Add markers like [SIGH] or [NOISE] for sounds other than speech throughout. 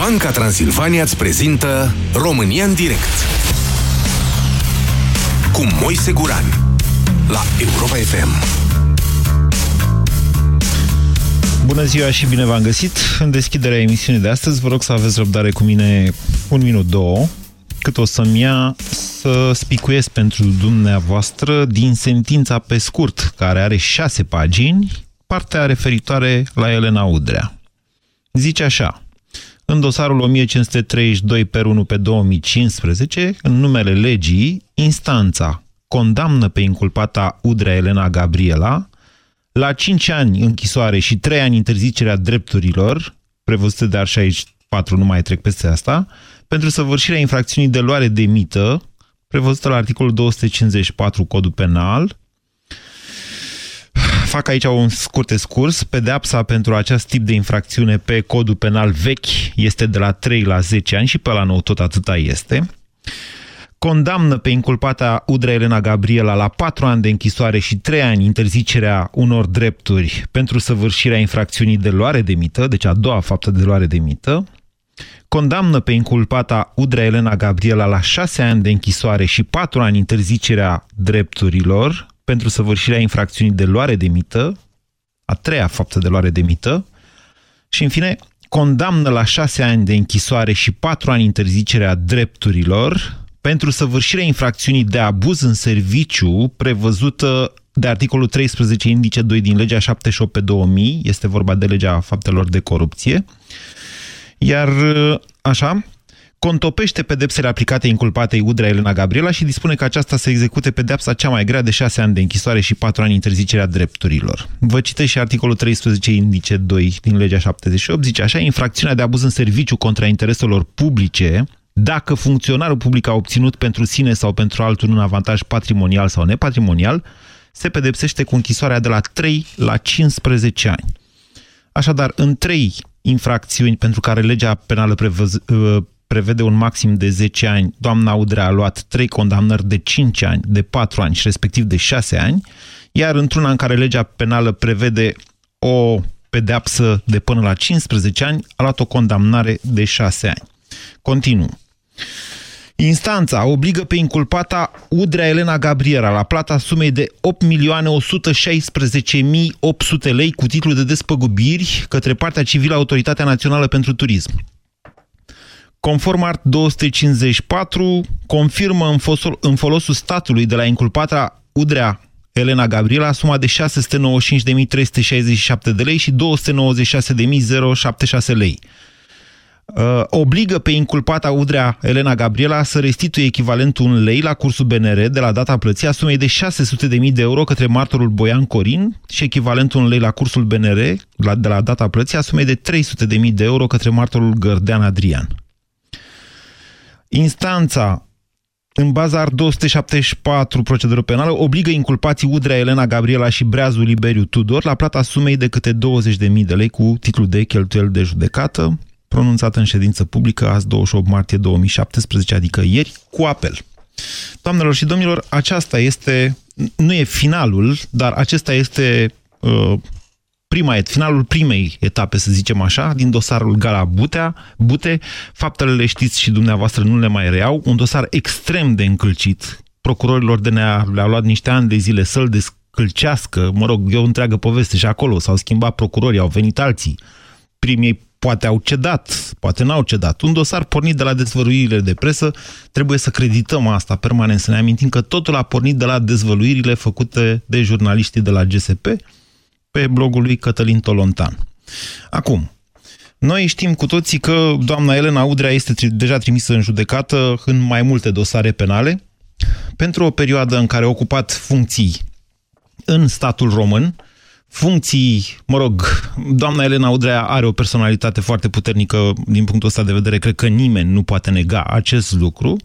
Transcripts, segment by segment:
Banca Transilvania îți prezintă România în direct cu Moise Guran la Europa FM. Bună ziua și bine v-am găsit! În deschiderea emisiunii de astăzi vă rog să aveți răbdare cu mine un minut, două, cât o să-mi ia să spicuiesc pentru dumneavoastră din sentința pe scurt, care are șase pagini, partea referitoare la Elena Udrea. Zice așa, în dosarul 1532 per 1 pe 2015, în numele legii, instanța condamnă pe inculpata Udrea Elena Gabriela la 5 ani închisoare și 3 ani interzicerea drepturilor, prevăzute de arșa aici 4, nu mai trec peste asta, pentru săvârșirea infracțiunii de luare de mită, prevăzută la articolul 254 Codul Penal, Fac aici un scurt scurs. Pedeapsa pentru acest tip de infracțiune pe codul penal vechi este de la 3 la 10 ani și pe la nou tot atâta este. Condamnă pe inculpata Udrea Elena Gabriela la 4 ani de închisoare și 3 ani interzicerea unor drepturi pentru săvârșirea infracțiunii de luare de mită, deci a doua faptă de luare de mită. Condamnă pe inculpata Udrea Elena Gabriela la 6 ani de închisoare și 4 ani interzicerea drepturilor pentru săvârșirea infracțiunii de luare de mită, a treia faptă de luare de mită, și, în fine, condamnă la șase ani de închisoare și patru ani interzicerea drepturilor pentru săvârșirea infracțiunii de abuz în serviciu prevăzută de articolul 13 indice 2 din legea 78 pe 2000, este vorba de legea faptelor de corupție, iar așa, contopește pedepsele aplicate inculpatei Udrea Elena Gabriela și dispune că aceasta să execute pedepsa cea mai grea de 6 ani de închisoare și 4 ani interzicerea drepturilor. Vă citesc și articolul 13 indice 2 din legea 78, zice așa, infracțiunea de abuz în serviciu contra intereselor publice, dacă funcționarul public a obținut pentru sine sau pentru altul un avantaj patrimonial sau nepatrimonial, se pedepsește cu închisoarea de la 3 la 15 ani. Așadar, în trei infracțiuni pentru care legea penală prevăz, prevede un maxim de 10 ani, doamna Udrea a luat 3 condamnări de 5 ani, de 4 ani și respectiv de 6 ani, iar într-una în care legea penală prevede o pedeapsă de până la 15 ani, a luat o condamnare de 6 ani. Continuu. Instanța obligă pe inculpata Udrea Elena Gabriela la plata sumei de 8.116.800 lei cu titlu de despăgubiri către partea civilă Autoritatea Națională pentru Turism. Conform art 254, confirmă în, fosul, în folosul statului de la inculpata Udrea Elena Gabriela suma de 695.367 de lei și 296.076 lei. Uh, obligă pe inculpata Udrea Elena Gabriela să restituie echivalentul în lei la cursul BNR de la data plății a sumei de 600.000 de euro către martorul Boian Corin și echivalentul în lei la cursul BNR la, de la data plății a sumei de 300.000 de euro către martorul Gărdean Adrian. Instanța, în baza art 274 procedură penală, obligă inculpații Udrea Elena Gabriela și Breazul Liberiu Tudor la plata sumei de câte 20.000 de lei cu titlu de cheltuiel de judecată, pronunțată în ședință publică azi 28 martie 2017, adică ieri, cu apel. Doamnelor și domnilor, aceasta este, nu e finalul, dar acesta este uh, prima, finalul primei etape, să zicem așa, din dosarul Gala Butea, Bute. Faptele le știți și dumneavoastră nu le mai reau. Un dosar extrem de încălcit. Procurorilor de ne-a le-a luat niște ani de zile să-l descălcească. Mă rog, e o întreagă poveste și acolo. S-au schimbat procurorii, au venit alții. Primii poate au cedat, poate n-au cedat. Un dosar pornit de la dezvăluirile de presă, trebuie să credităm asta permanent, să ne amintim că totul a pornit de la dezvăluirile făcute de jurnaliștii de la GSP, pe blogul lui Cătălin Tolontan. Acum, noi știm cu toții că doamna Elena Udrea este deja trimisă în judecată în mai multe dosare penale pentru o perioadă în care a ocupat funcții în statul român, funcții, mă rog, doamna Elena Udrea are o personalitate foarte puternică din punctul ăsta de vedere, cred că nimeni nu poate nega acest lucru.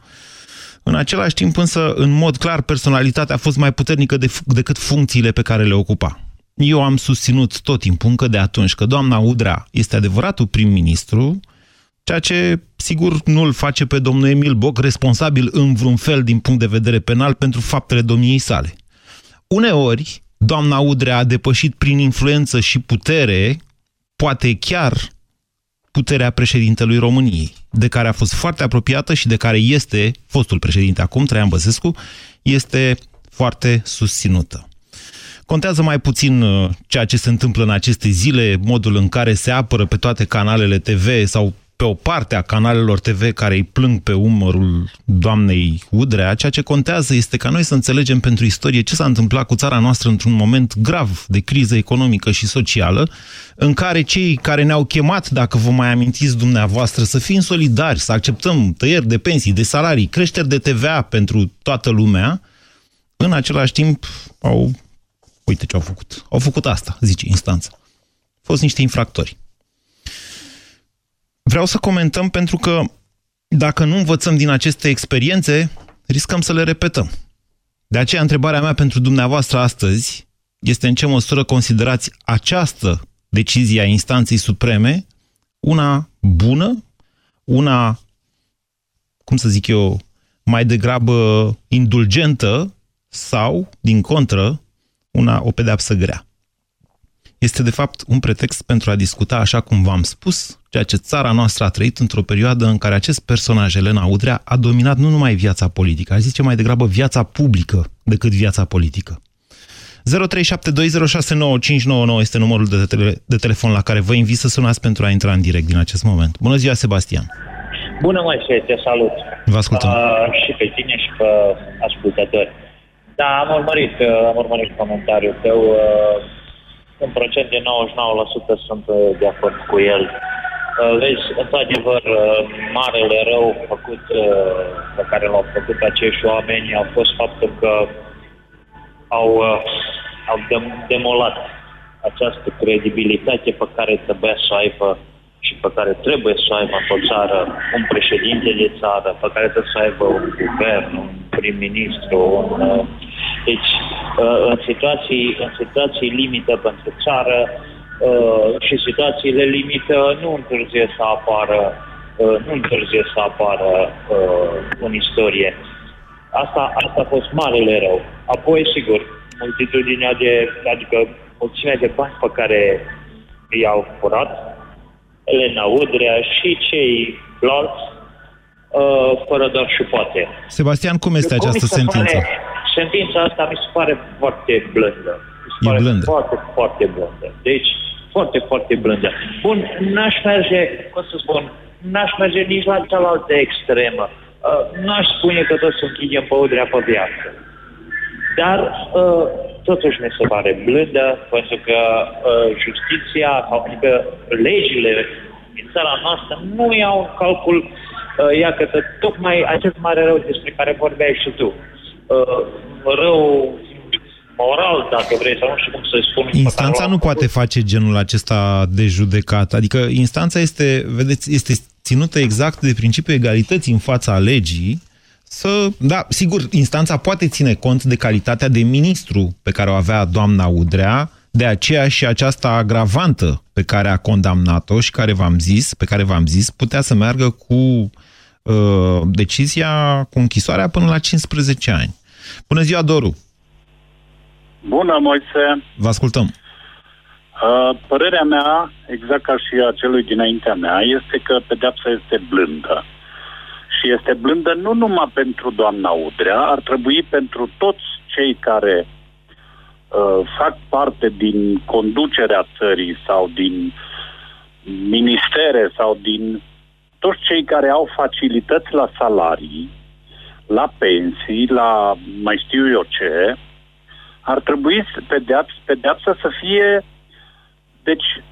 În același timp însă, în mod clar, personalitatea a fost mai puternică de, decât funcțiile pe care le ocupa. Eu am susținut tot timpul, încă de atunci, că doamna Udrea este adevăratul prim-ministru, ceea ce, sigur, nu îl face pe domnul Emil Boc responsabil în vreun fel din punct de vedere penal pentru faptele domniei sale. Uneori, doamna Udrea a depășit prin influență și putere, poate chiar puterea președintelui României, de care a fost foarte apropiată și de care este, fostul președinte acum, Traian Băsescu, este foarte susținută. Contează mai puțin uh, ceea ce se întâmplă în aceste zile, modul în care se apără pe toate canalele TV sau pe o parte a canalelor TV care îi plâng pe umărul doamnei Udrea, ceea ce contează este ca noi să înțelegem pentru istorie ce s-a întâmplat cu țara noastră într-un moment grav de criză economică și socială, în care cei care ne-au chemat, dacă vă mai amintiți dumneavoastră, să fim solidari, să acceptăm tăieri de pensii, de salarii, creșteri de TVA pentru toată lumea, în același timp au... Uite ce au făcut. Au făcut asta, zice instanța. Au fost niște infractori. Vreau să comentăm pentru că dacă nu învățăm din aceste experiențe, riscăm să le repetăm. De aceea, întrebarea mea pentru dumneavoastră astăzi este în ce măsură considerați această decizie a instanței supreme una bună, una, cum să zic eu, mai degrabă indulgentă sau, din contră, una, o pedeapsă grea este de fapt un pretext pentru a discuta, așa cum v-am spus, ceea ce țara noastră a trăit într-o perioadă în care acest personaj, Elena Udrea, a dominat nu numai viața politică, aș zice mai degrabă viața publică decât viața politică. 0372069599 este numărul de, tele- de telefon la care vă invit să sunați pentru a intra în direct din acest moment. Bună ziua, Sebastian! Bună, Moise, te salut! Vă ascultăm! Uh, și pe tine și pe ascultători. Da, am urmărit, uh, am urmărit comentariul tău. Uh, în procent de 99% sunt uh, de acord cu el. Uh, vezi, într-adevăr, uh, marele rău făcut, pe care l-au făcut acești oameni a fost faptul că au, au demolat această credibilitate pe care trebuia să aibă și pe care trebuie să aibă o țară un președinte de țară, pe care trebuie să aibă un guvern, un prim-ministru, un... Deci, uh, în situații, în situații limită pentru țară uh, și situațiile limită nu întârzie să apară uh, nu întârzie să apară în istorie. Asta, asta a fost marele rău. Apoi, sigur, multitudinea de, adică mulțimea de bani pe care i-au furat, Elena Udrea și cei alți, uh, fără doar și poate. Sebastian, cum este cum această sentință? Pare, sentința asta mi se pare foarte blândă. Mi se e pare blândă. foarte, foarte blândă. Deci, foarte, foarte blândă. Bun, n-aș merge, cum să spun, n-aș merge nici la cealaltă extremă. Uh, n-aș spune că toți să închidem pe Udrea pe viață. Dar uh, totuși mi se pare blândă, pentru că uh, justiția, adică legile din țara noastră nu iau în calcul, uh, ia că tocmai acest mare rău despre care vorbeai și tu. Uh, rău moral, dacă vrei, sau nu știu cum să spun. Instanța nu poate face genul acesta de judecat. Adică instanța este, vedeți, este ținută exact de principiul egalității în fața legii, să, da, sigur, instanța poate ține cont de calitatea de ministru pe care o avea doamna Udrea, de aceea și această agravantă pe care a condamnat-o și care v-am zis, pe care v-am zis, putea să meargă cu uh, decizia, cu închisoarea până la 15 ani. Bună ziua, Doru! Bună, Moise! Vă ascultăm! Uh, părerea mea, exact ca și a celui dinaintea mea, este că pedeapsa este blândă și este blândă nu numai pentru doamna Udrea, ar trebui pentru toți cei care uh, fac parte din conducerea țării sau din ministere sau din toți cei care au facilități la salarii, la pensii, la mai știu eu ce, ar trebui pedeaps, pedeapsa să fie deci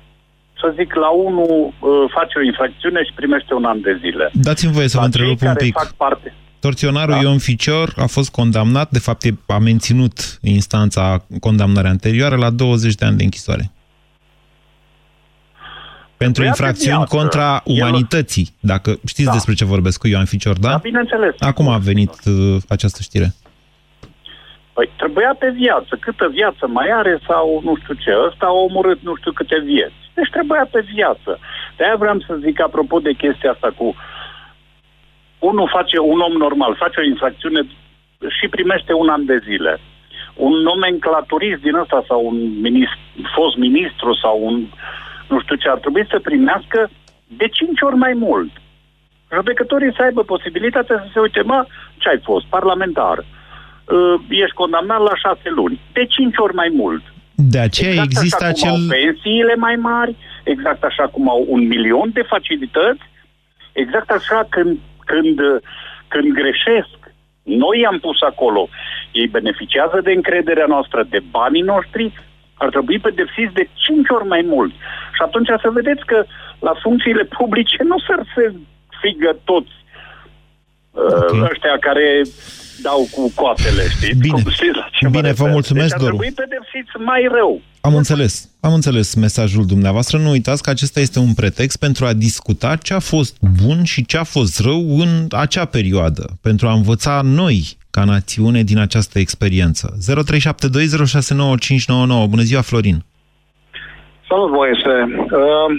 să zic, la unul uh, face o infracțiune și primește un an de zile. Dați-mi voie să vă întrerup un pic. Fac parte. Torționarul da. Ion Ficior a fost condamnat, de fapt a menținut instanța condamnarea anterioară la 20 de ani de închisoare. Pentru Trebuia infracțiuni contra umanității, dacă știți da. despre ce vorbesc cu Ioan Ficior, da? Da, bineînțeles. Acum a venit uh, această știre. Păi trebuia pe viață. Câtă viață mai are sau nu știu ce. Ăsta a omorât nu știu câte vieți. Deci trebuia pe viață. De-aia vreau să zic apropo de chestia asta cu unul face, un om normal, face o infracțiune și primește un an de zile. Un nomenclaturist din ăsta sau un minist, fost ministru sau un nu știu ce ar trebui să primească de 5 ori mai mult. Judecătorii să aibă posibilitatea să se uite, mă, ce ai fost, parlamentar, uh, ești condamnat la 6 luni, de 5 ori mai mult. De aceea exact există așa acel... cum au pensiile mai mari, exact așa cum au un milion de facilități, exact așa când, când, când greșesc, noi i-am pus acolo, ei beneficiază de încrederea noastră, de banii noștri, ar trebui pedepsiți de 5 ori mai mult. Și atunci să vedeți că la funcțiile publice nu se figă toți okay. uh, ăștia care dau cu coapele, știți? Bine, Cum știți la ce Bine vă mulțumesc, deci Doru. Deci pedepsiți mai rău. Am înțeles. Am înțeles mesajul dumneavoastră. Nu uitați că acesta este un pretext pentru a discuta ce a fost bun și ce a fost rău în acea perioadă, pentru a învăța noi, ca națiune, din această experiență. 0372069599. Bună ziua, Florin! Salut, Moise! Uh,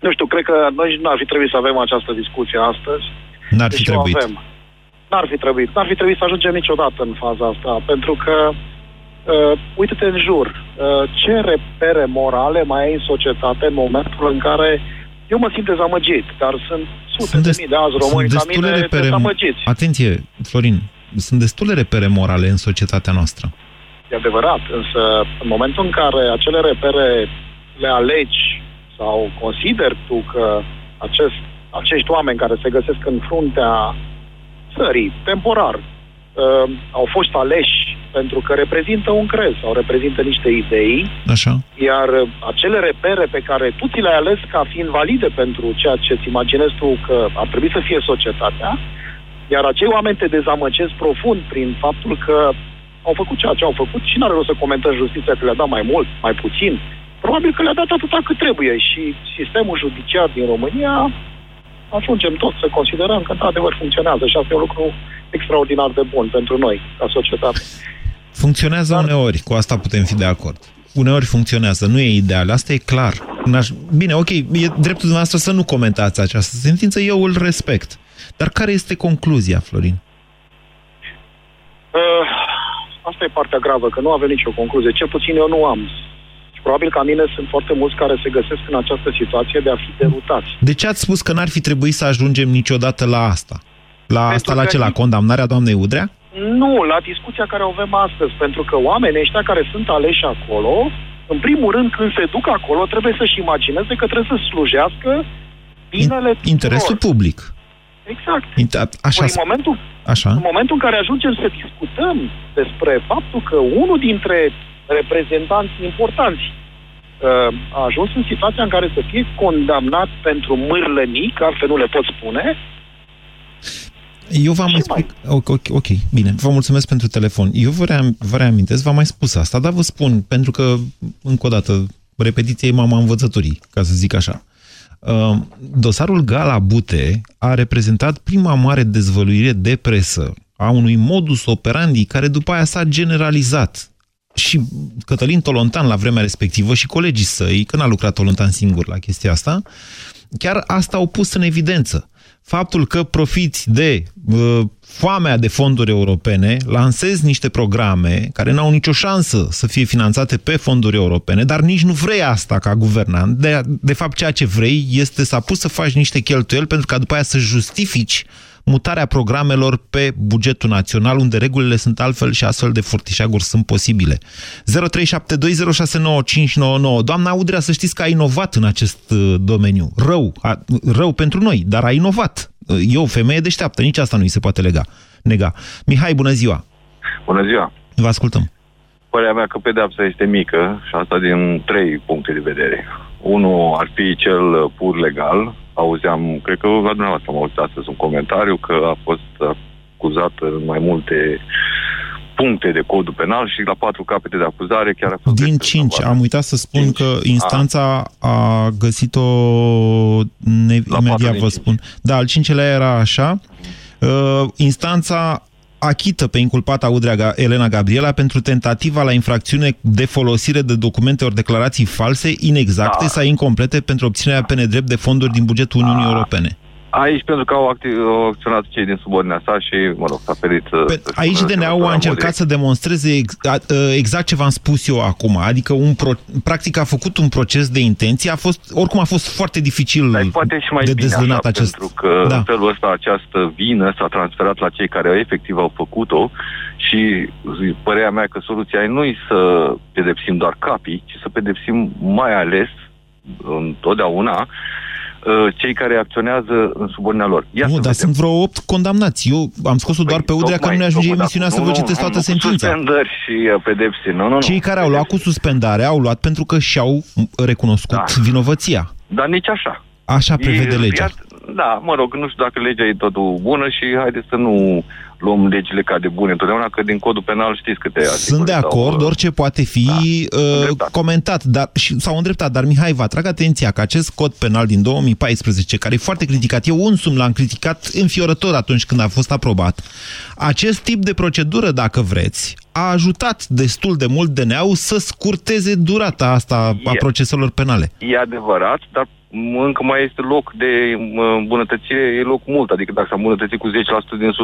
nu știu, cred că noi nu ar fi trebuit să avem această discuție astăzi. N-ar fi trebuit. Avem. N-ar fi trebuit. N-ar fi trebuit să ajungem niciodată în faza asta, pentru că, uh, uite-te în jur, uh, ce repere morale mai ai în societate în momentul în care eu mă simt dezamăgit, dar sunt sute sunt de mii de azi români ca mine repere... dezamăgiți. Atenție, Florin, sunt destule repere morale în societatea noastră. E adevărat, însă în momentul în care acele repere le alegi sau consider tu că acest, acești oameni care se găsesc în fruntea țării, temporar, uh, au fost aleși pentru că reprezintă un crez sau reprezintă niște idei, Așa. iar acele repere pe care tu ți le-ai ales ca fiind valide pentru ceea ce îți imaginezi tu că ar trebui să fie societatea, iar acei oameni te dezamăgesc profund prin faptul că au făcut ceea ce au făcut și n-are rost să comentăm justiția că le-a dat mai mult, mai puțin. Probabil că le-a dat atâta cât trebuie și sistemul judiciar din România ajungem tot să considerăm că într-adevăr funcționează și asta e un lucru extraordinar de bun pentru noi, ca societate. Funcționează Dar... uneori, cu asta putem fi de acord. Uneori funcționează, nu e ideal, asta e clar. Bine, ok, e dreptul dumneavoastră să nu comentați această sentință, eu îl respect. Dar care este concluzia, Florin? Uh, asta e partea gravă, că nu avem nicio concluzie. Cel puțin eu nu am. Și probabil ca mine sunt foarte mulți care se găsesc în această situație de a fi derutați. De ce ați spus că n-ar fi trebuit să ajungem niciodată la asta? La pentru asta, la ce? La condamnarea doamnei Udrea? Nu, la discuția care o avem astăzi, pentru că oamenii ăștia care sunt aleși acolo, în primul rând, când se duc acolo, trebuie să-și imagineze că trebuie să slujească binele In, Interesul public. Exact. Inter așa. Păi în, momentul, așa. în momentul în care ajungem să discutăm despre faptul că unul dintre reprezentanți importanți uh, a ajuns în situația în care să fie condamnat pentru mârlănic, altfel nu le pot spune, eu v-am mai spus... Ok, ok, ok, bine. Vă mulțumesc pentru telefon. Eu vă, ream, vă reamintesc, v-am mai spus asta, dar vă spun, pentru că, încă o dată, repetiție e mama învățătorii, ca să zic așa. Uh, dosarul Gala Bute a reprezentat prima mare dezvăluire de presă a unui modus operandi care după aia s-a generalizat. Și Cătălin Tolontan la vremea respectivă și colegii săi, că n-a lucrat Tolontan singur la chestia asta, chiar asta au pus în evidență faptul că profiți de uh, foamea de fonduri europene, lansezi niște programe care n-au nicio șansă să fie finanțate pe fonduri europene, dar nici nu vrei asta ca guvernant. De, de fapt, ceea ce vrei este să apuci să faci niște cheltuieli pentru ca după aia să justifici mutarea programelor pe bugetul național, unde regulile sunt altfel și astfel de furtișaguri sunt posibile. 0372069599. Doamna Udrea, să știți că a inovat în acest uh, domeniu. Rău, a, rău pentru noi, dar a inovat. E o femeie deșteaptă, nici asta nu îi se poate lega, nega. Mihai, bună ziua! Bună ziua! Vă ascultăm. Părerea mea că pedeapsa este mică și asta din trei puncte de vedere. Unul ar fi cel pur legal, auzeam, cred că la dumneavoastră am auzit astăzi un comentariu că a fost acuzat în mai multe puncte de codul penal și la patru capete de acuzare chiar a fost... Din cinci. Am uitat să spun cinci. că instanța a, a găsit-o... Ne, imediat vă spun. Da, al cincelea era așa. Uh, instanța achită pe inculpata Udrea Elena Gabriela pentru tentativa la infracțiune de folosire de documente ori declarații false, inexacte da. sau incomplete pentru obținerea pe nedrept de fonduri din bugetul Uniunii da. Europene. Aici pentru că au, activ, au acționat cei din subordinea sa și, mă rog, s-a ferit... Pe, aici DNA-ul a încercat să demonstreze ex, a, exact ce v-am spus eu acum, adică un pro, practic a făcut un proces de intenție, a fost, oricum a fost foarte dificil Dar poate și mai de dezlănat acest... Pentru că da. în felul ăsta această vină s-a transferat la cei care efectiv au făcut-o și părerea mea că soluția nu e să pedepsim doar capii, ci să pedepsim mai ales întotdeauna Uh, cei care acționează în subordinea lor. Ia nu, dar vedem. sunt vreo 8 condamnați. Eu am scos-o doar păi, pe Udrea că nu ne ajunge emisiunea să vă citesc toată sentința. Suspendări și uh, pedepsi. Nu, nu, Cei care au luat cu suspendare au luat pentru că și-au recunoscut da. vinovăția. Dar nici așa. Așa prevede e, legea. Da, mă rog, nu știu dacă legea e totul bună și haideți să nu luăm legile ca de bune. Întotdeauna, că din codul penal știți câte Sunt de acord, sau, orice poate fi da, uh, comentat dar, și, sau îndreptat, dar Mihai, vă atrag atenția că acest cod penal din 2014, care e foarte criticat, eu unsum l-am criticat înfiorător atunci când a fost aprobat, acest tip de procedură, dacă vreți, a ajutat destul de mult DNA-ul să scurteze durata asta a proceselor penale. E adevărat, dar încă mai este loc de îmbunătățire, e loc mult. Adică dacă s-a îmbunătățit cu 10% din 100%,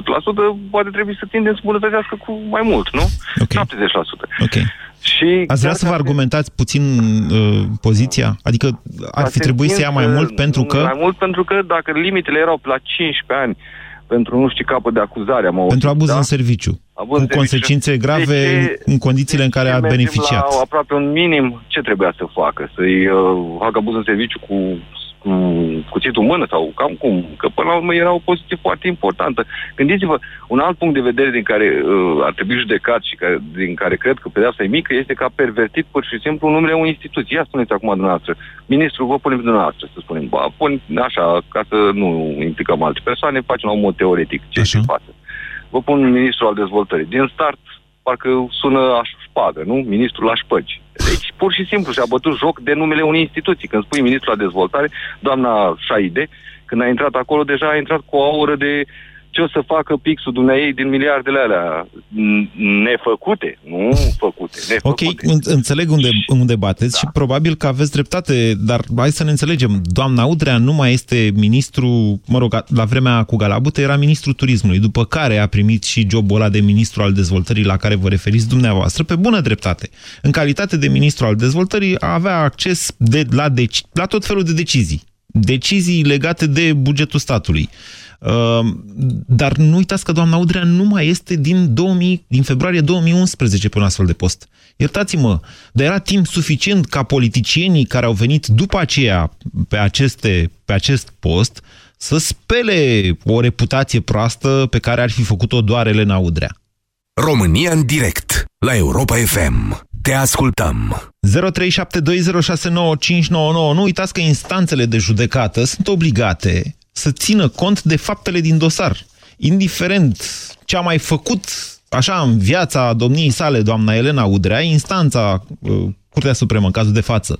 poate trebuie să tindem să îmbunătățească cu mai mult, nu? Okay. 70%. Ok. Și Ați vrea să vă argumentați puțin uh, poziția? Adică ar fi trebuit să ia mai mult pentru că... Mai mult pentru că dacă limitele erau la 15 ani pentru nu știu capăt de acuzare, am Pentru abuz da? în serviciu. Abuz cu consecințe grave ce, în condițiile în care a beneficiat. La aproape un minim, ce trebuia să facă? Să-i uh, facă abuz în serviciu cu cu cuțitul în mână sau cam cum, că până la urmă era o poziție foarte importantă. Gândiți-vă, un alt punct de vedere din care uh, ar trebui judecat și care, din care cred că pedeapsa e mică este că a pervertit pur și simplu numele unei instituții. Ia spuneți acum dumneavoastră, ministrul, vă punem dumneavoastră, să spunem, ba, pun așa, ca să nu implicăm alte persoane, facem la un mod teoretic ce se face. Vă pun ministrul al dezvoltării. Din start, parcă sună aș șpagă, nu? Ministrul la șpăgi. Deci, pur și simplu, și-a bătut joc de numele unei instituții. Când spui ministrul la dezvoltare, doamna Șaide, când a intrat acolo, deja a intrat cu o aură de ce o să facă pixul dumneai din miliardele alea nefăcute, nu făcute, nefăcute. Ok, înțeleg unde, unde bateți da. și probabil că aveți dreptate, dar hai să ne înțelegem. Doamna Udrea nu mai este ministru, mă rog, la vremea cu Galabute era ministru turismului, după care a primit și jobul ăla de ministru al dezvoltării la care vă referiți dumneavoastră, pe bună dreptate. În calitate de ministru al dezvoltării avea acces de, la, deci, la tot felul de decizii. Decizii legate de bugetul statului Ehm, dar nu uitați că doamna Udrea nu mai este din, 2000, din februarie 2011 pe un astfel de post. Iertați-mă, dar era timp suficient ca politicienii care au venit după aceea pe, aceste, pe acest post să spele o reputație proastă pe care ar fi făcut-o doar Elena Udrea. România în direct, la Europa FM. Te ascultăm! 0372069599. Nu uitați că instanțele de judecată sunt obligate să țină cont de faptele din dosar. Indiferent ce a mai făcut așa în viața domniei sale, doamna Elena Udrea, instanța, uh, Curtea Supremă, în cazul de față,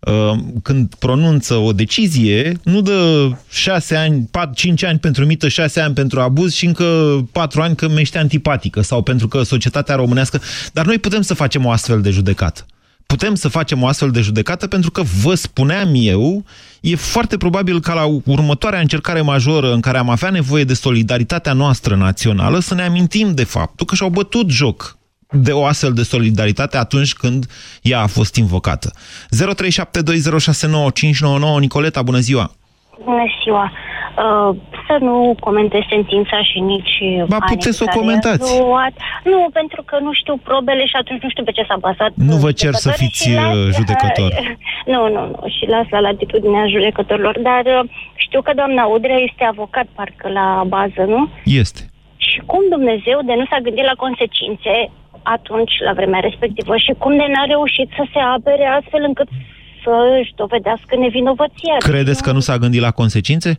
uh, când pronunță o decizie, nu dă șase ani, pat, cinci ani pentru mită, șase ani pentru abuz și încă patru ani că mește antipatică sau pentru că societatea românească... Dar noi putem să facem o astfel de judecată putem să facem o astfel de judecată pentru că, vă spuneam eu, e foarte probabil ca la următoarea încercare majoră în care am avea nevoie de solidaritatea noastră națională să ne amintim de faptul că și-au bătut joc de o astfel de solidaritate atunci când ea a fost invocată. 0372069599 Nicoleta, bună ziua! Bună ziua! Uh, să nu comentez sentința și nici Ba, puteți să o comentați. Luat. Nu, pentru că nu știu probele și atunci nu știu pe ce s-a bazat. Nu vă cer să fiți las, uh, judecător. [LAUGHS] Nu, nu, nu. Și las la latitudinea judecătorilor. Dar uh, știu că doamna Udrea este avocat, parcă, la bază, nu? Este. Și cum Dumnezeu de nu s-a gândit la consecințe atunci, la vremea respectivă, și cum de n-a reușit să se apere astfel încât să își dovedească nevinovăția. Credeți că nu s-a gândit la consecințe?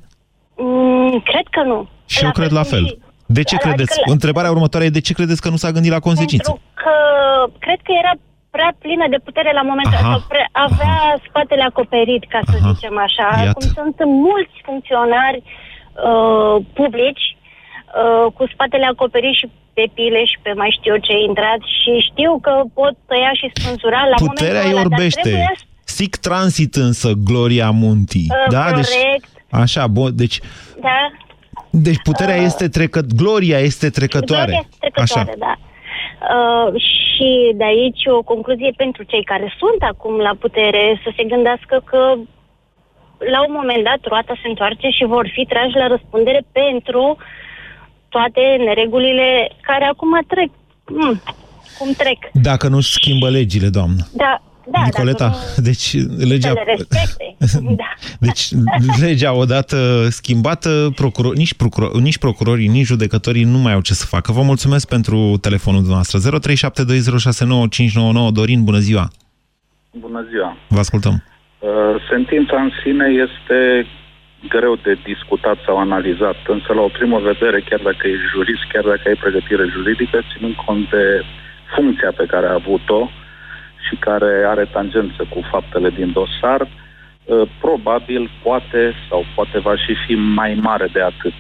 Mm, cred că nu. Și eu cred la fel. De ce adică credeți? La... Întrebarea următoare e de ce credeți că nu s-a gândit la consecințe? Pentru că cred că era prea plină de putere la momentul ăsta. Avea aha. spatele acoperit, ca să aha. zicem așa. Iată. Cum sunt mulți funcționari uh, publici uh, cu spatele acoperit și pe pile și pe mai știu ce intrat și știu că pot tăia și spânzura la Puterea momentul ăla, orbește. Trebuie... Sic transit însă Gloria Munti. Uh, da? Deci corect. Deci, așa, bun, deci Da. Deci puterea uh, este trecă... Gloria este trecătoare. Gloria este trecătoare, Așa. da. Uh, și de aici o concluzie pentru cei care sunt acum la putere să se gândească că la un moment dat roata se întoarce și vor fi trași la răspundere pentru toate neregulile care acum trec. Mm, cum trec. Dacă nu schimbă legile, doamnă. Da, da, Nicoleta, nu... deci legea... [LAUGHS] da. Deci legea odată schimbată, procuror... nici, procuror... nici procurorii, nici judecătorii nu mai au ce să facă. Vă mulțumesc pentru telefonul dumneavoastră. 0372069599 Dorin, bună ziua! Bună ziua! Vă ascultăm! Uh, sentința în sine este greu de discutat sau analizat, însă la o primă vedere, chiar dacă ești jurist, chiar dacă ai pregătire juridică, ținând cont de funcția pe care a avut-o, și care are tangență cu faptele din dosar, uh, probabil poate sau poate va și fi mai mare de atât.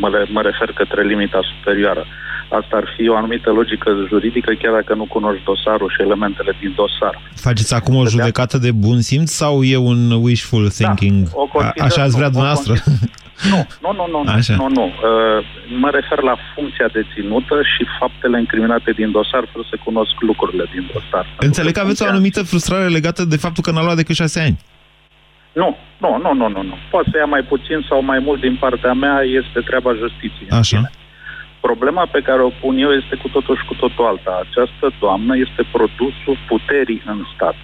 Mă, mă refer către limita superioară. Asta ar fi o anumită logică juridică, chiar dacă nu cunoști dosarul și elementele din dosar. Faceți acum o judecată de bun simț sau e un wishful thinking? Da, o consider, Așa ați vrea dumneavoastră? [LAUGHS] Nu, nu, nu, nu, Așa. nu, nu. Uh, mă refer la funcția deținută și faptele incriminate din dosar, fără să cunosc lucrurile din dosar. Înțeleg că aveți o anumită frustrare legată de faptul că n-a luat decât șase ani. Nu, nu, nu, nu, nu, nu. Poate să ia mai puțin sau mai mult din partea mea, este treaba justiției. Așa. Problema pe care o pun eu este cu totul și cu totul alta. Această doamnă este produsul puterii în stat.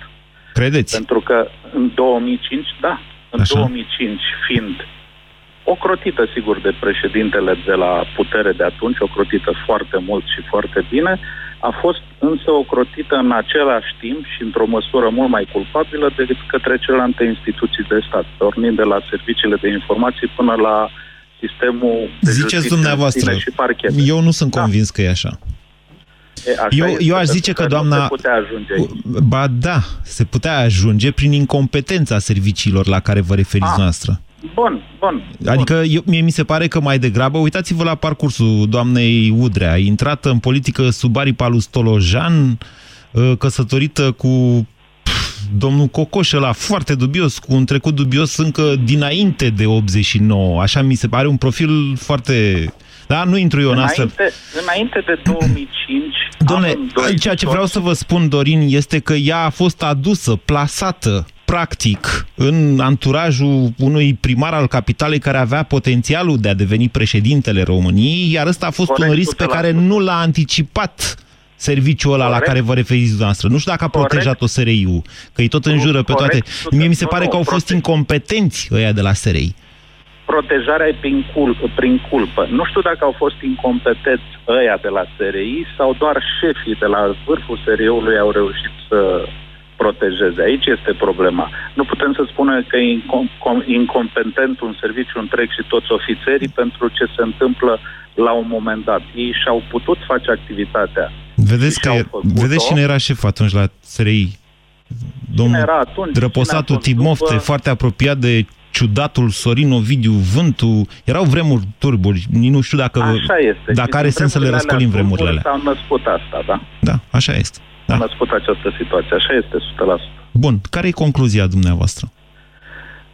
Credeți? Pentru că în 2005, da, în Așa. 2005, fiind ocrotită, sigur, de președintele de la putere de atunci, ocrotită foarte mult și foarte bine, a fost însă ocrotită în același timp și într-o măsură mult mai culpabilă decât către celelalte instituții de stat, pornind de la serviciile de informații până la sistemul de Ziceți dumneavoastră, și parchet. eu nu sunt da. convins că e așa. E, așa eu, eu aș zice că doamna... Se putea ajunge Ba da, se putea ajunge prin incompetența serviciilor la care vă referiți ah. noastră. Bun, bun. Adică bun. Eu, mie mi se pare că mai degrabă, uitați-vă la parcursul doamnei Udrea, a intrat în politică sub aripa lui Stolojan, ă, căsătorită cu domnul Cocoș ăla, foarte dubios, cu un trecut dubios încă dinainte de 89. Așa mi se pare un profil foarte... Da, nu intru eu în asta. Înainte de 2005... Dom'le, ceea ce vreau să vă spun, Dorin, este că ea a fost adusă, plasată practic în anturajul unui primar al capitalei care avea potențialul de a deveni președintele României, iar ăsta a fost Corect, un risc pe care nu l-a anticipat serviciul ăla Corect. la care vă referiți dumneavoastră. Nu știu dacă a protejat-o SRI-ul, că îi tot înjură pe toate. Mie mi se pare că au fost incompetenți ăia de la SRI protejarea e prin, cul- prin culpă. Nu știu dacă au fost incompetenți ăia de la SRI sau doar șefii de la vârful SRI-ului au reușit să protejeze. Aici este problema. Nu putem să spunem că e incompetent un serviciu întreg și toți ofițerii pentru ce se întâmplă la un moment dat. Ei și-au putut face activitatea. Vedeți, că, vedeți cine era șef atunci la SRI? Domnul era atunci, Drăposatul Timofte, după... foarte apropiat de ciudatul Sorin Ovidiu Vântu. Erau vremuri turburi. Nu știu dacă, așa este. dacă are sens să le răscolim vremurile alea. S-au născut asta, da. Da, așa este da. a născut această situație. Așa este, 100%. Bun. Care e concluzia dumneavoastră?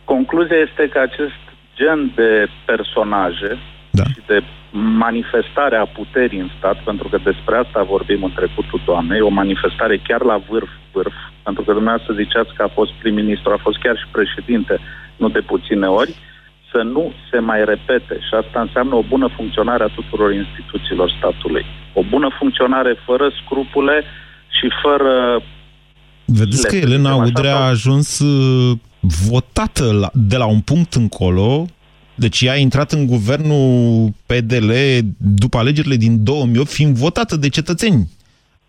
Concluzia este că acest gen de personaje da. și de manifestare a puterii în stat, pentru că despre asta vorbim în trecutul doamnei, o manifestare chiar la vârf, vârf, pentru că dumneavoastră ziceați că a fost prim-ministru, a fost chiar și președinte, nu de puține ori, să nu se mai repete. Și asta înseamnă o bună funcționare a tuturor instituțiilor statului. O bună funcționare fără scrupule, și fără... Vedeți că Elena Udrea a ajuns uh, votată la, de la un punct încolo, deci ea a intrat în guvernul PDL după alegerile din 2008, fiind votată de cetățeni.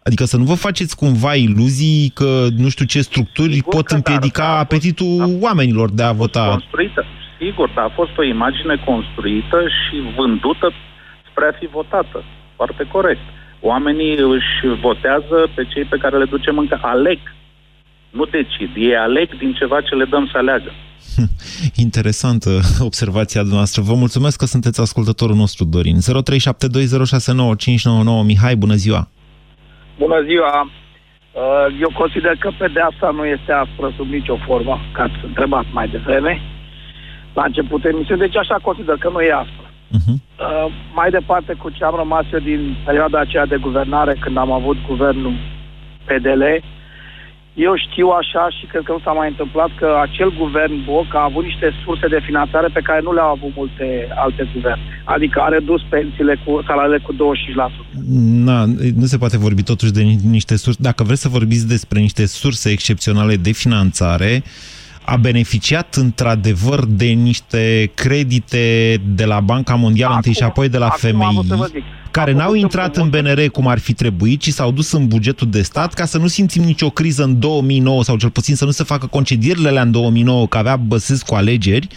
Adică să nu vă faceți cumva iluzii că nu știu ce structuri sigur pot împiedica da, apetitul a, oamenilor de a vota. Construită, sigur, dar a fost o imagine construită și vândută spre a fi votată. Foarte corect. Oamenii își votează pe cei pe care le ducem încă. Aleg. Nu decid. Ei aleg din ceva ce le dăm să aleagă. [LAUGHS] Interesantă observația noastră. Vă mulțumesc că sunteți ascultătorul nostru, Dorin. 0372069599. Mihai, bună ziua! Bună ziua! Uh, eu consider că pedeapsa nu este aspră sub nicio formă, ca ați întrebat mai devreme. la început emisiune, deci așa consider că nu e asta. Uh-huh. Uh, mai departe, cu ce am rămas eu din perioada aceea de guvernare, când am avut guvernul PDL, eu știu așa și cred că nu s-a mai întâmplat că acel guvern Boc a avut niște surse de finanțare pe care nu le-au avut multe alte guverne. Adică a redus pensiile cu salariile cu 25%. Na, nu se poate vorbi totuși de niște surse. Dacă vreți să vorbiți despre niște surse excepționale de finanțare, a beneficiat într-adevăr de niște credite de la Banca Mondială acum, întâi și apoi de la FMI care n-au intrat în BNR cum ar fi trebuit, ci s-au dus în bugetul de stat ca să nu simțim nicio criză în 2009 sau cel puțin să nu se facă concedierile alea în 2009, că avea Băsescu cu alegeri,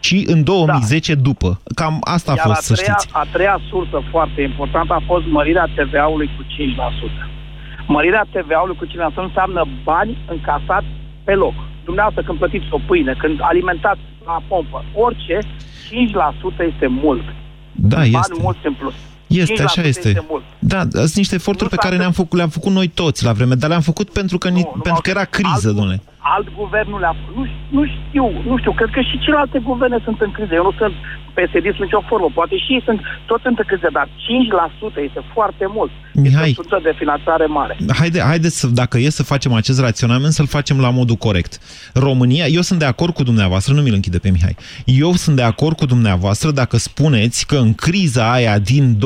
ci în 2010 da. după. Cam asta Iar a fost, a treia, să știți. A treia sursă foarte importantă a fost mărirea TVA-ului cu 5%. Mărirea TVA-ului cu 5% înseamnă bani încasați pe loc. Dumneavoastră când plătiți o pâine, când alimentați la pompă, orice, 5% este mult. Da, bani este. mulți în plus. Este, așa este. este mult. Da, sunt niște eforturi Nu pe care s-a- le-am făcut, le-am făcut noi toți la vreme, dar le-am făcut pentru că, ni, Nu, nu pentru că m-au- era criză, alt, domnule. Alt guvern nu le-a nu, nu știu, nu știu, cred că și celelalte guverne sunt în criză. Eu nu sunt psd sub nicio formă, poate și ei sunt, toți sunt în criză, dar 5% este foarte mult. Mihai. Este o sursă de finanțare mare. Haide, haide să, dacă e să facem acest raționament, să-l facem la modul corect. România, eu sunt de acord cu dumneavoastră, nu mi-l închide pe Mihai, eu sunt de acord cu dumneavoastră dacă spuneți că în criza aia din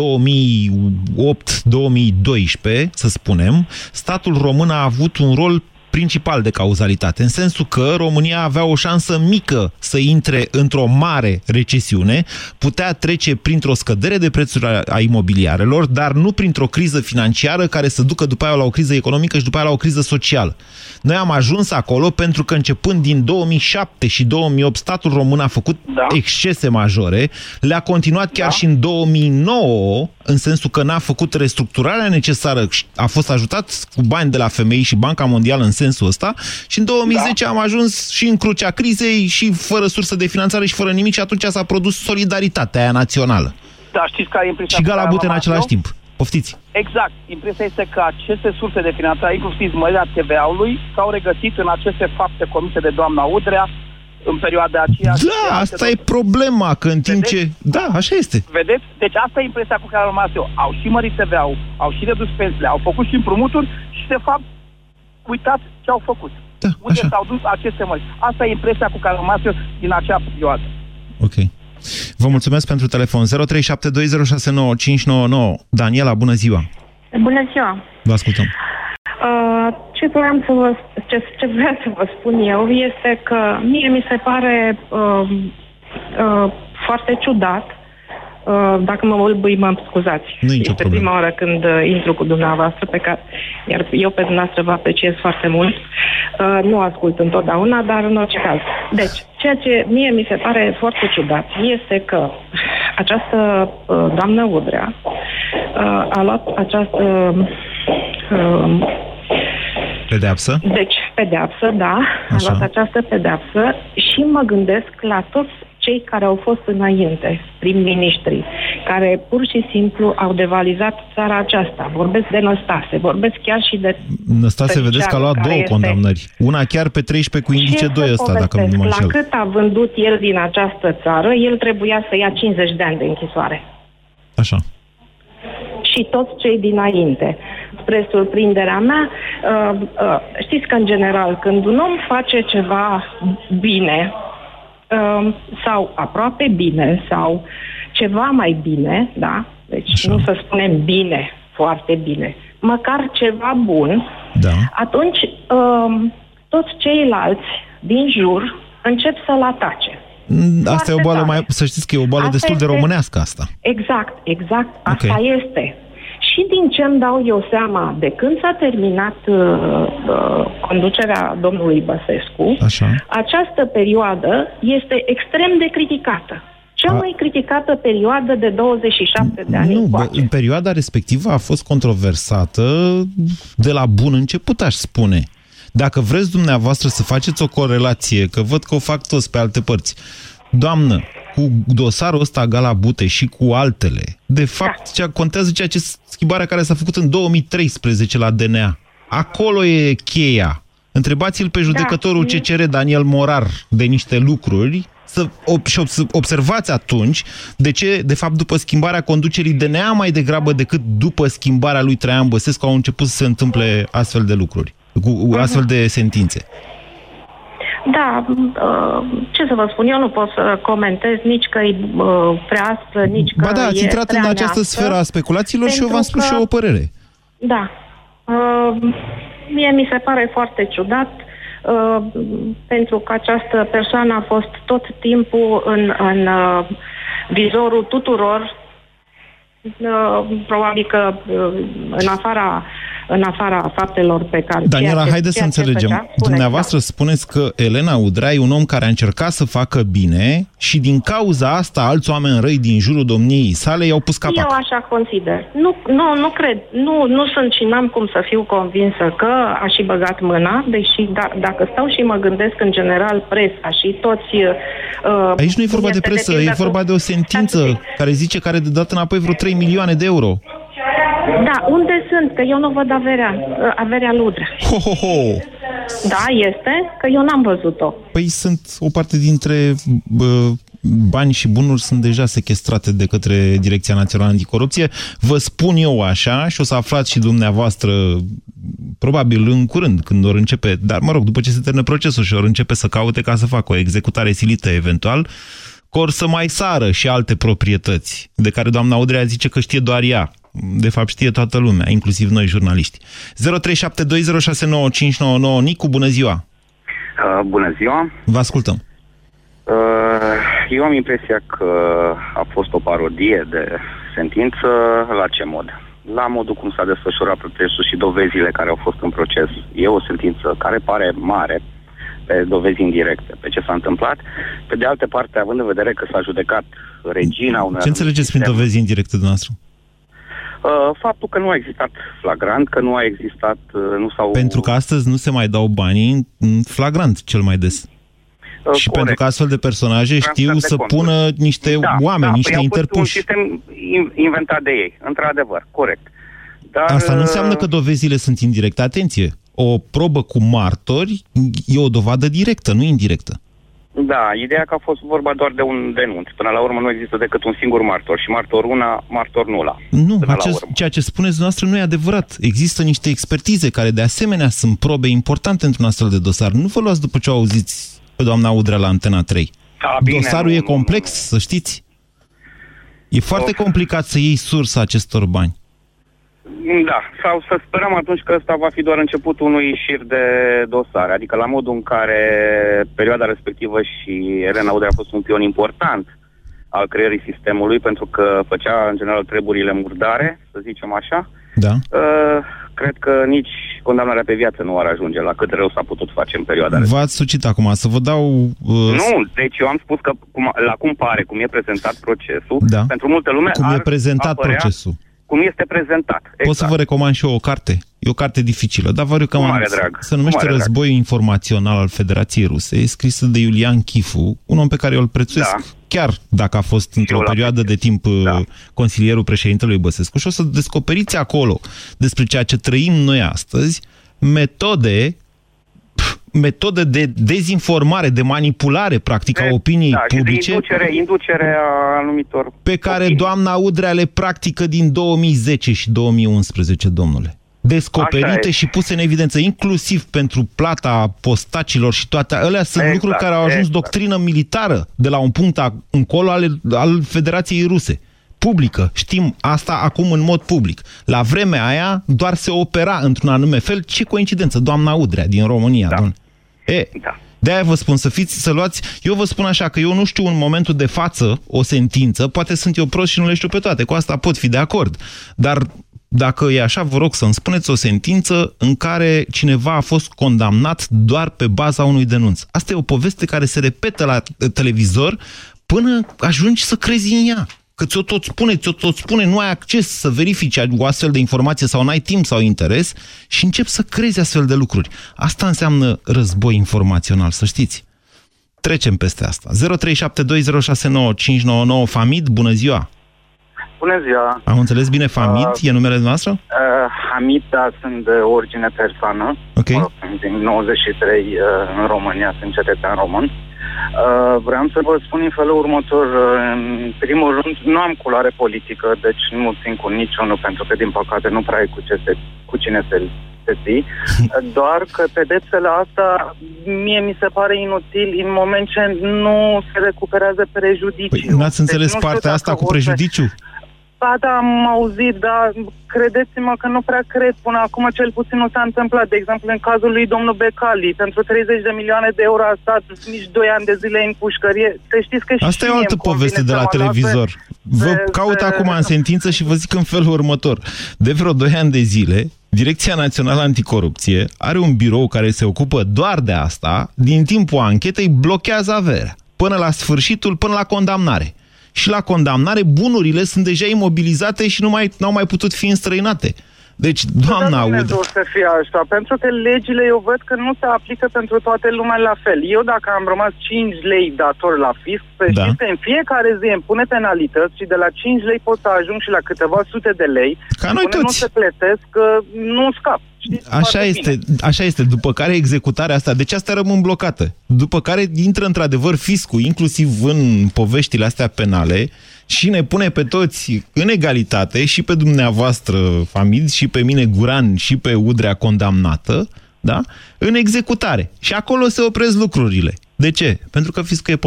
2008-2012, să spunem, statul român a avut un rol principal de cauzalitate, în sensul că România avea o șansă mică să intre într-o mare recesiune, putea trece printr-o scădere de prețuri a, a imobiliarelor, dar nu printr-o criză financiară care să ducă după aia la o criză economică și după aia la o criză socială. Noi am ajuns acolo pentru că începând din 2007 și 2008 statul român a făcut Da. excese majore, le-a continuat chiar Da. și în 2009, în sensul că n-a făcut restructurarea necesară, a fost ajutat cu bani de la femei și Banca Mondială în sensul ăsta și în 2010 Da. am ajuns și în crucea crizei și fără sursă de finanțare și fără nimic și atunci s-a produs solidaritatea aia națională. Dar știți care e impresia Și pe care galabute am în rămas același eu? timp. Poftiți. Exact. Impresia este că aceste surse de finanțare, inclusiv mărirea TVA-ului, s-au regăsit în aceste fapte comise de doamna Udrea în perioada aceea. și Da, alte asta e documente. problema, că în timp Vedeți? ce... Da, așa este. Vedeți? Deci asta e impresia cu care am rămas eu. Au și mărit TVA-ul, au și redus pensiile, au făcut și împrumuturi și, de fapt, uitați ce au făcut. Da, Unde așa. s-au dus aceste mări. Asta e impresia cu care am rămas eu din acea perioadă. Ok. Vă mulțumesc pentru telefon. 0372069599. Daniela, bună ziua. Bună ziua! Vă ascultăm. Uh, ce, vreau să vă, ce, ce vreau să vă spun eu este că mie mi se pare uh, uh, foarte ciudat uh, dacă mă bâlbâi, mă scuzați. Nu e nicio este problemă. prima oară când uh, intru cu dumneavoastră, pe care, iar eu pe dumneavoastră vă apreciez foarte mult. Uh, nu ascult întotdeauna, dar în orice caz. Deci, ceea ce mie mi se pare foarte ciudat este că această uh, doamnă Udrea uh, a luat această uh, Pedeapsă? deci, pedeapsă, da, am Așa. luat această pedeapsă și mă gândesc la toți cei care au fost înainte, prim-ministrii, care pur și simplu au devalizat țara aceasta. Vorbesc de Năstase, vorbesc chiar și de... Năstase, Tăricianu, vedeți că a luat care două este- condamnări. Una chiar pe 13 cu indice Ce 2 să ăsta, dacă nu povestesc? mă La înșel. cât a vândut el din această țară, el trebuia să ia 50 de ani de închisoare. Așa. și toți cei dinainte. Spre surprinderea mea, uh, uh, știți că în general când un om face ceva bine uh, sau aproape bine sau ceva mai bine, da? Deci Așa. nu să spunem bine, foarte bine, măcar ceva bun, Da. atunci uh, toți ceilalți din jur încep să-l atace. Mm, Asta e o Foarte boală tare. mai... Să știți că e o boală Asta destul de este- românească asta. Exact, exact. Asta Ok. este. Și din ce îmi dau eu seama, de când s-a terminat uh, uh, conducerea domnului Băsescu, Așa. această perioadă este extrem de criticată. Cea A- mai criticată perioadă de 27 de ani Nu, bă, încoace. în perioada respectivă a fost controversată de la bun început, aș spune. Dacă vreți dumneavoastră să faceți o corelație, că văd că o fac toți pe alte părți, doamnă, cu dosarul ăsta Galabute și cu altele, de fapt, Da. cea, contează ceea ce schimbarea care s-a făcut în 2013 la DNA. Acolo e cheia. Întrebați-l pe judecătorul Da. CCR Daniel Morar de niște lucruri să și observați atunci de ce, de fapt, după schimbarea conducerii DNA mai degrabă decât după schimbarea lui Traian Băsescu au început să se întâmple astfel de lucruri, cu mhm. astfel de sentințe. Da, uh, ce să vă spun, eu nu pot să comentez nici că e uh, prea aspră, nici că Ba da, ați intrat în această sferă a speculațiilor și eu v-am spus că, și eu o părere. Da. Uh, mie mi se pare foarte ciudat pentru că această persoană a fost tot timpul în, în vizorul tuturor, probabil că în afara în afara faptelor pe care... Daniela, haideți să înțelegem. Făcea, Dumneavoastră da. spuneți că Elena Udrea e un om care a încercat să facă bine și din cauza asta alți oameni răi din jurul domniei sale i-au pus capac. Eu așa consider. Nu, nu, nu cred. Nu, nu sunt și n-am cum să fiu convinsă că a și băgat mâna, deși da, dacă stau și mă gândesc în general presa și toți... Uh, Aici nu e vorba de presă, de e vorba de o sentință care zice că are de dat înapoi vreo 3 milioane de euro. Da, unde sunt? Că eu nu văd averea, averea ludre. Ho, ho, ho. Da, este, că eu n-am văzut-o. Păi sunt o parte dintre bă, bani și bunuri sunt deja sequestrate de către Direcția Națională Anticorupție. Vă spun eu așa și o să aflați și dumneavoastră probabil în curând, când ori începe, dar mă rog, după ce se termină procesul și ori începe să caute ca să facă o executare silită eventual, că or să mai sară și alte proprietăți, de care doamna Udrea zice că știe doar ea de fapt știe toată lumea, inclusiv noi jurnaliști. 0372069599 Nicu, bună ziua! Uh, bună ziua! Vă ascultăm! Uh, eu am impresia că a fost o parodie de sentință la ce mod? La modul cum s-a desfășurat procesul și dovezile care au fost în proces. E o sentință care pare mare, pe dovezi indirecte, pe ce s-a întâmplat. Pe de altă parte, având în vedere că s-a judecat regina unui... Ce înțelegeți prin dovezi indirecte dumneavoastră? Uh, faptul că nu a existat flagrant, că nu a existat, uh, nu s-au... Pentru că astăzi nu se mai dau banii în flagrant cel mai des. Uh, și corect. pentru că astfel de personaje știu de să conturi. pună niște da, oameni, da, niște păi interpuși. un sistem inventat de ei, într-adevăr, corect. Dar, Asta nu înseamnă că dovezile sunt indirecte. Atenție, o probă cu martori e o dovadă directă, nu indirectă. Da, ideea că a fost vorba doar de un denunț. Până la urmă nu există decât un singur martor și martor una, martor nula. Nu, acest, ceea ce spuneți noastră nu e adevărat. Există niște expertize care de asemenea sunt probe importante într-un astfel de dosar. Nu vă luați după ce auziți pe doamna Udrea la Antena 3. Da, bine, Dosarul nu, e complex, nu, nu. să știți. E foarte okay. complicat să iei sursa acestor bani. Da, sau să sperăm atunci că ăsta va fi doar începutul unui șir de dosare, adică la modul în care perioada respectivă și Elena Udrea a fost un pion important al creării sistemului, pentru că făcea în general treburile murdare, să zicem așa. Da. Uh, cred că nici condamnarea pe viață nu ar ajunge la cât rău s-a putut face în perioada V-ați sucit acum, să vă dau... Uh... Nu, deci eu am spus că cum, la cum pare, cum e prezentat procesul, da. pentru multă lume Cum e prezentat apărea, procesul cum este prezentat. Exact. Pot să vă recomand și eu o carte. E o carte dificilă, dar vă recomand. drag. Se numește Războiul drag. Informațional al Federației Ruse. E scrisă de Iulian Chifu, un om pe care eu îl prețuiesc, da. chiar dacă a fost într-o perioadă de timp da. Uh, consilierul președintelui Băsescu. Și o să descoperiți acolo despre ceea ce trăim noi astăzi, metode metode de dezinformare, de manipulare, practic, a opiniei da, publice. inducere, inducere a anumitor Pe care opinii. doamna Udrea le practică din 2010 și 2011, domnule. Descoperite și puse în evidență, inclusiv pentru plata postacilor și toate alea, sunt exact, lucruri care au ajuns exact. doctrină militară de la un punct încolo al, al Federației Ruse publică. Știm asta acum în mod public. La vremea aia doar se opera într-un anume fel. Ce coincidență, doamna Udrea din România. Da. E, da. De-aia vă spun să fiți, să luați... Eu vă spun așa, că eu nu știu în momentul de față o sentință, poate sunt eu prost și nu le știu pe toate, cu asta pot fi de acord. Dar dacă e așa, vă rog să-mi spuneți o sentință în care cineva a fost condamnat doar pe baza unui denunț. Asta e o poveste care se repetă la televizor până ajungi să crezi în ea că ți-o tot spune, ți-o tot spune, nu ai acces să verifici o astfel de informație sau nu ai timp sau interes și încep să crezi astfel de lucruri. Asta înseamnă război informațional, să știți. Trecem peste asta. 0372069599 Famid, bună ziua! Bună ziua! Am înțeles bine, Famid? Uh, e numele noastră? Uh, Hamid, da, sunt de origine persoană. Ok. Mă rog, din 93 uh, în România, sunt cetățean român. Uh, vreau să vă spun în felul următor. Uh, în primul rând, nu am culoare politică, deci nu țin cu niciunul, pentru că, din păcate, nu prea ai cu, ce se, cu cine să zi. [LAUGHS] Doar că pedepsele asta mie mi se pare inutil în moment ce nu se recuperează prejudiciul. Păi, n-ați înțeles deci, partea asta cu prejudiciu? Ba da, am auzit, dar credeți-mă că nu prea cred. Până acum cel puțin nu s-a întâmplat. De exemplu, în cazul lui domnul Becali, pentru 30 de milioane de euro a stat nici 2 ani de zile în pușcărie. Să știți că Asta e o altă poveste de la televizor. Vă de, caut de... acum în sentință și vă zic în felul următor. De vreo 2 ani de zile, Direcția Națională Anticorupție are un birou care se ocupă doar de asta. Din timpul anchetei blochează averea. Până la sfârșitul, până la condamnare și la condamnare bunurile sunt deja imobilizate și nu mai, au mai putut fi înstrăinate. Deci, doamna Udă... să fie așa, pentru că legile eu văd că nu se aplică pentru toată lumea la fel. Eu dacă am rămas 5 lei dator la fisc, să da. știți, în fiecare zi îmi pune penalități și de la 5 lei pot să ajung și la câteva sute de lei. Ca noi toți. nu se plătesc, că nu scap. Așa este, așa este. După care executarea asta, deci asta rămân blocată. După care intră într-adevăr fiscul, inclusiv în poveștile astea penale, și ne pune pe toți în egalitate, și pe dumneavoastră, familii, și pe mine, Guran, și pe Udrea condamnată, da? în executare. Și acolo se opresc lucrurile. De ce? Pentru că fiscul e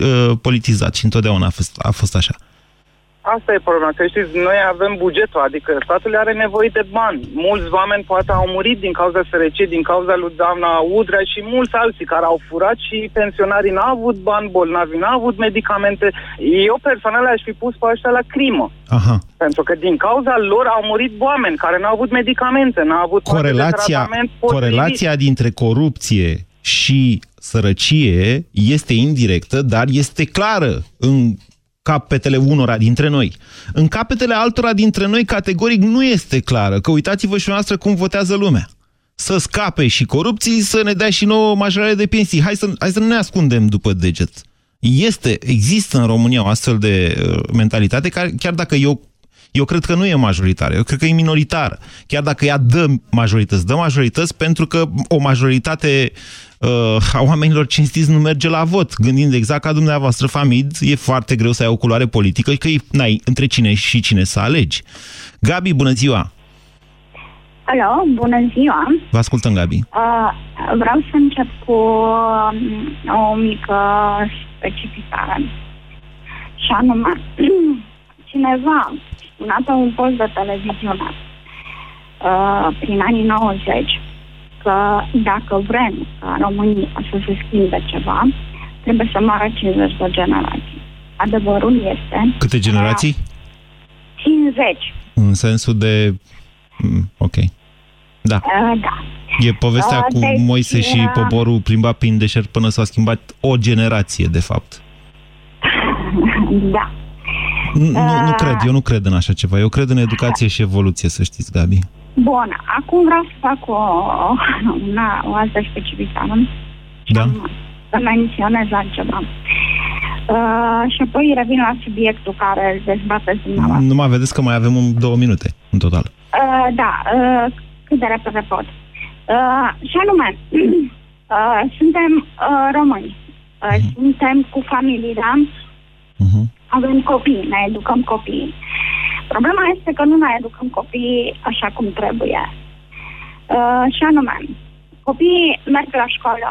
ă, politizat și întotdeauna a fost, a fost așa. Asta e problema, că știți, noi avem bugetul, adică statul are nevoie de bani. Mulți oameni poate au murit din cauza sărăciei, din cauza lui doamna Udrea și mulți alții care au furat și pensionarii n-au avut bani, bolnavi n-au avut medicamente. Eu personal aș fi pus pe ăștia la crimă. Aha. Pentru că din cauza lor au murit oameni care n-au avut medicamente, n-au avut corelația, corelația dintre corupție și sărăcie este indirectă, dar este clară în capetele unora dintre noi. În capetele altora dintre noi, categoric, nu este clară, că uitați-vă și noastră cum votează lumea. Să scape și corupții, să ne dea și nouă majorare de pensii. Hai să, hai să nu ne ascundem după deget. Este, există în România o astfel de uh, mentalitate, care, chiar dacă eu eu cred că nu e majoritară, eu cred că e minoritară. Chiar dacă ea dă majorități, dă majorități pentru că o majoritate uh, a oamenilor cinstiți nu merge la vot. Gândind exact ca dumneavoastră, Famid, e foarte greu să ai o culoare politică și că n-ai între cine și cine să alegi. Gabi, bună ziua! Alo, bună ziua! Vă ascultăm, Gabi. Uh, vreau să încep cu um, o mică specificare. Și anume, [CLEARS THROAT] cineva spunea pe un post de televiziune uh, prin anii 90 că dacă vrem ca România să se schimbe ceva, trebuie să moară 50 de generații. Adevărul este... Câte generații? 50. În sensul de... Mm, ok. Da. Uh, da. E povestea uh, cu deci Moise și poporul plimbat prin deșert până s-a schimbat o generație, de fapt. [LAUGHS] da. Nu, uh, nu cred, eu nu cred în așa ceva. Eu cred în educație și evoluție, să știți, Gabi. Bun, acum vreau să fac o, una, o altă specificare. Da. Să menționez altceva. Uh, și apoi revin la subiectul care îl dezbateți dumneavoastră. Nu mai vedeți că mai avem un, două minute în total. Uh, da, uh, cât de repede pot. Uh, și anume, [CLEARS THROAT] uh, suntem uh, români, uh, uh-huh. suntem cu familii, da? Uh-huh avem copii, ne educăm copiii. Problema este că nu ne educăm copiii așa cum trebuie. Uh, și anume, copiii merg la școală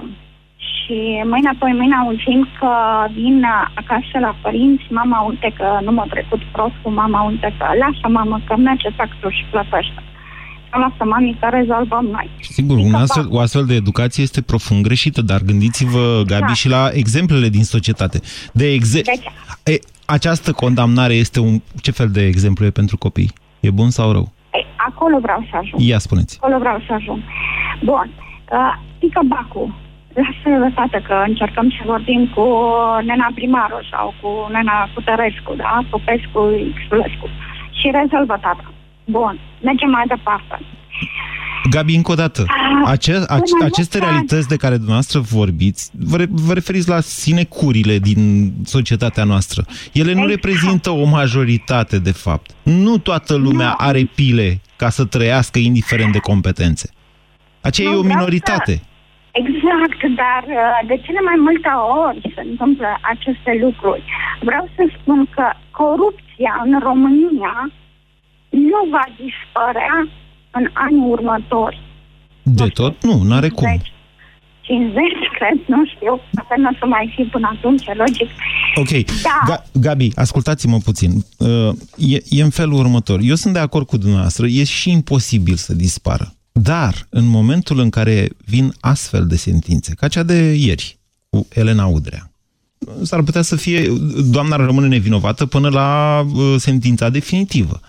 și mâine apoi mâine auzim că vin acasă la părinți, mama uite că nu m-a trecut prost cu mama uite că lasă mamă că merge taxul și plătește lasă mami că rezolvăm noi. Sigur, un astfel, o astfel de educație este profund greșită, dar gândiți-vă, Gabi, da. și la exemplele din societate. De exe deci, e, această condamnare este un... Ce fel de exemplu e pentru copii? E bun sau rău? E, acolo vreau să ajung. Ia spuneți. Acolo vreau să ajung. Bun. Uh, Pică Bacu. Lasă fată că încercăm să vorbim cu nena primarul sau cu nena Cutărescu, da? Popescu, Xulescu. Și rezolvă tata. Bun. Mergem mai departe. Gabi, încă o dată, ah, ace ace aceste realități de care dumneavoastră vorbiți, vă, re vă referiți la sinecurile din societatea noastră. Ele nu exact. reprezintă o majoritate, de fapt. Nu toată lumea nu. are pile ca să trăiască indiferent de competențe. Aceea nu, e o minoritate. Să... Exact, dar uh, de cele mai multe ori se întâmplă aceste lucruri. Vreau să spun că corupția în România nu va dispărea în anii următori. De nu tot? Nu, nu are cum. 50, [LAUGHS] cred, nu știu, dacă nu o să mai fi până atunci, logic. Ok. Da. Ga Gabi, ascultați-mă puțin. Uh, e, e în felul următor. Eu sunt de acord cu dumneavoastră, e și imposibil să dispară. Dar, în momentul în care vin astfel de sentințe, ca cea de ieri, cu Elena Udrea, s-ar putea să fie, doamna rămâne nevinovată până la uh, sentința definitivă.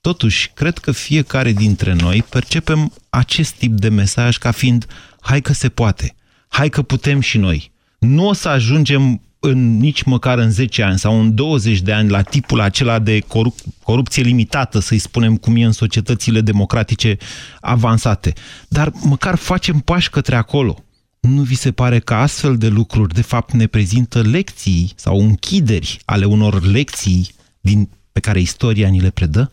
Totuși, cred că fiecare dintre noi percepem acest tip de mesaj ca fiind hai că se poate, hai că putem și noi. Nu o să ajungem în nici măcar în 10 ani sau în 20 de ani la tipul acela de corup corupție limitată, să-i spunem cum e în societățile democratice avansate. Dar măcar facem pași către acolo. Nu vi se pare că astfel de lucruri de fapt ne prezintă lecții sau închideri ale unor lecții din, pe care istoria ni le predă?